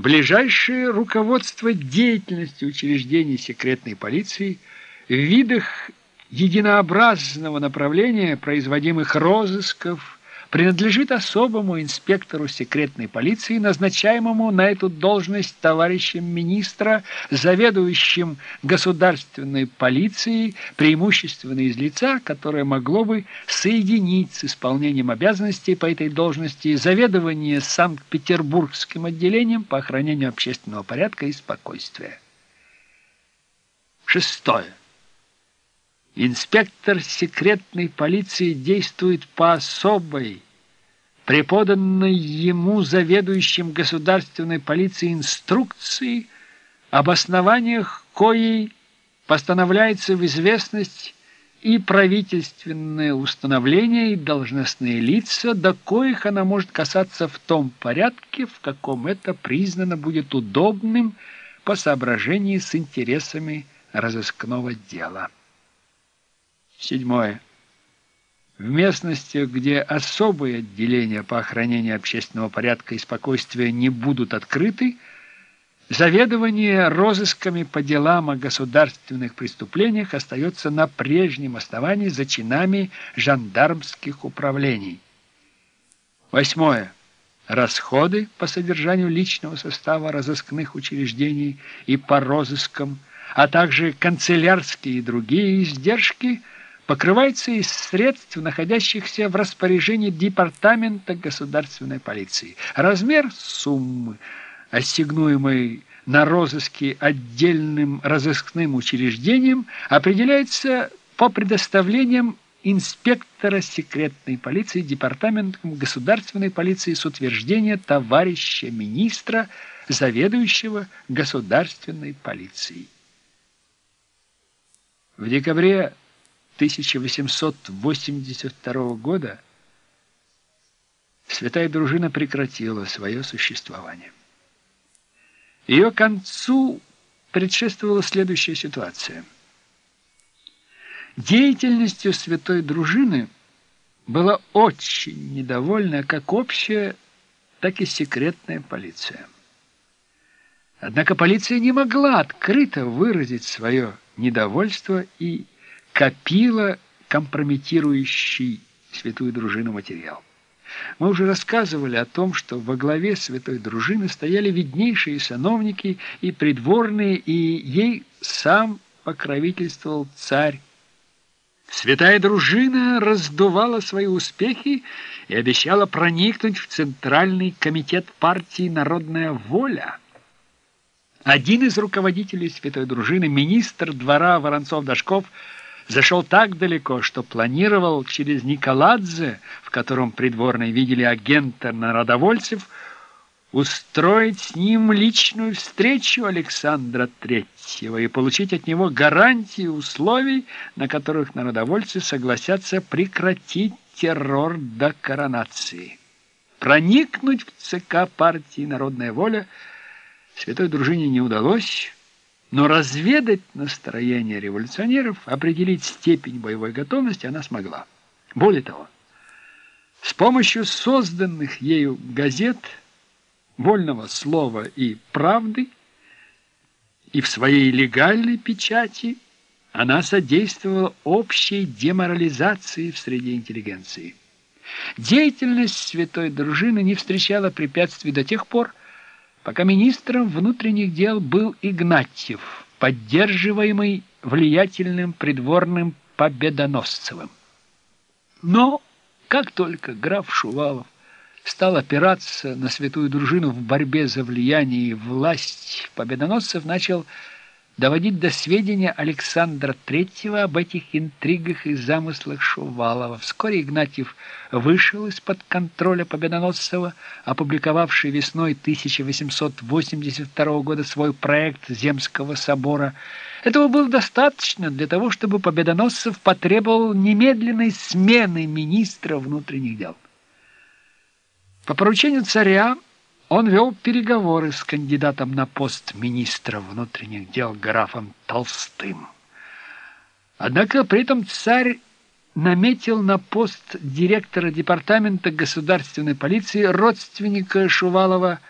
ближайшее руководство деятельности учреждений секретной полиции в видах единообразного направления производимых розысков, принадлежит особому инспектору секретной полиции, назначаемому на эту должность товарищем министра, заведующим государственной полицией, преимущественно из лица, которое могло бы соединить с исполнением обязанностей по этой должности заведование Санкт-Петербургским отделением по охранению общественного порядка и спокойствия. Шестое. Инспектор секретной полиции действует по особой, преподанной ему заведующим государственной полицией инструкции, об основаниях коей постановляется в известность и правительственное установление, и должностные лица, до коих она может касаться в том порядке, в каком это признано будет удобным по соображении с интересами разыскного дела. Седьмое. В местностях, где особые отделения по охранению общественного порядка и спокойствия не будут открыты, заведование розысками по делам о государственных преступлениях остается на прежнем основании за чинами жандармских управлений. Восьмое. Расходы по содержанию личного состава разыскных учреждений и по розыскам, а также канцелярские и другие издержки – покрывается из средств, находящихся в распоряжении Департамента государственной полиции. Размер суммы, ассигнуемой на розыске отдельным разыскным учреждением, определяется по предоставлениям инспектора секретной полиции Департаментом государственной полиции с утверждения товарища министра, заведующего государственной полицией. В декабре 1882 года святая дружина прекратила свое существование. Ее концу предшествовала следующая ситуация. Деятельностью святой дружины была очень недовольна как общая, так и секретная полиция. Однако полиция не могла открыто выразить свое недовольство и копила компрометирующий святую дружину материал. Мы уже рассказывали о том, что во главе святой дружины стояли виднейшие сановники и придворные, и ей сам покровительствовал царь. Святая дружина раздувала свои успехи и обещала проникнуть в Центральный комитет партии «Народная воля». Один из руководителей святой дружины, министр двора Воронцов-Дашков, зашел так далеко, что планировал через Николадзе, в котором придворные видели агента народовольцев, устроить с ним личную встречу Александра Третьего и получить от него гарантии условий, на которых народовольцы согласятся прекратить террор до коронации. Проникнуть в ЦК партии «Народная воля» святой дружине не удалось, но разведать настроение революционеров, определить степень боевой готовности она смогла. Более того, с помощью созданных ею газет «Вольного слова» и «Правды» и в своей легальной печати она содействовала общей деморализации в среде интеллигенции. Деятельность святой дружины не встречала препятствий до тех пор, пока министром внутренних дел был Игнатьев, поддерживаемый влиятельным придворным Победоносцевым. Но как только граф Шувалов стал опираться на святую дружину в борьбе за влияние и власть, Победоносцев начал доводить до сведения Александра III об этих интригах и замыслах Шувалова. Вскоре Игнатьев вышел из-под контроля Победоносцева, опубликовавший весной 1882 года свой проект Земского собора. Этого было достаточно для того, чтобы Победоносцев потребовал немедленной смены министра внутренних дел. По поручению царя он вел переговоры с кандидатом на пост министра внутренних дел графом Толстым. Однако при этом царь наметил на пост директора департамента государственной полиции родственника Шувалова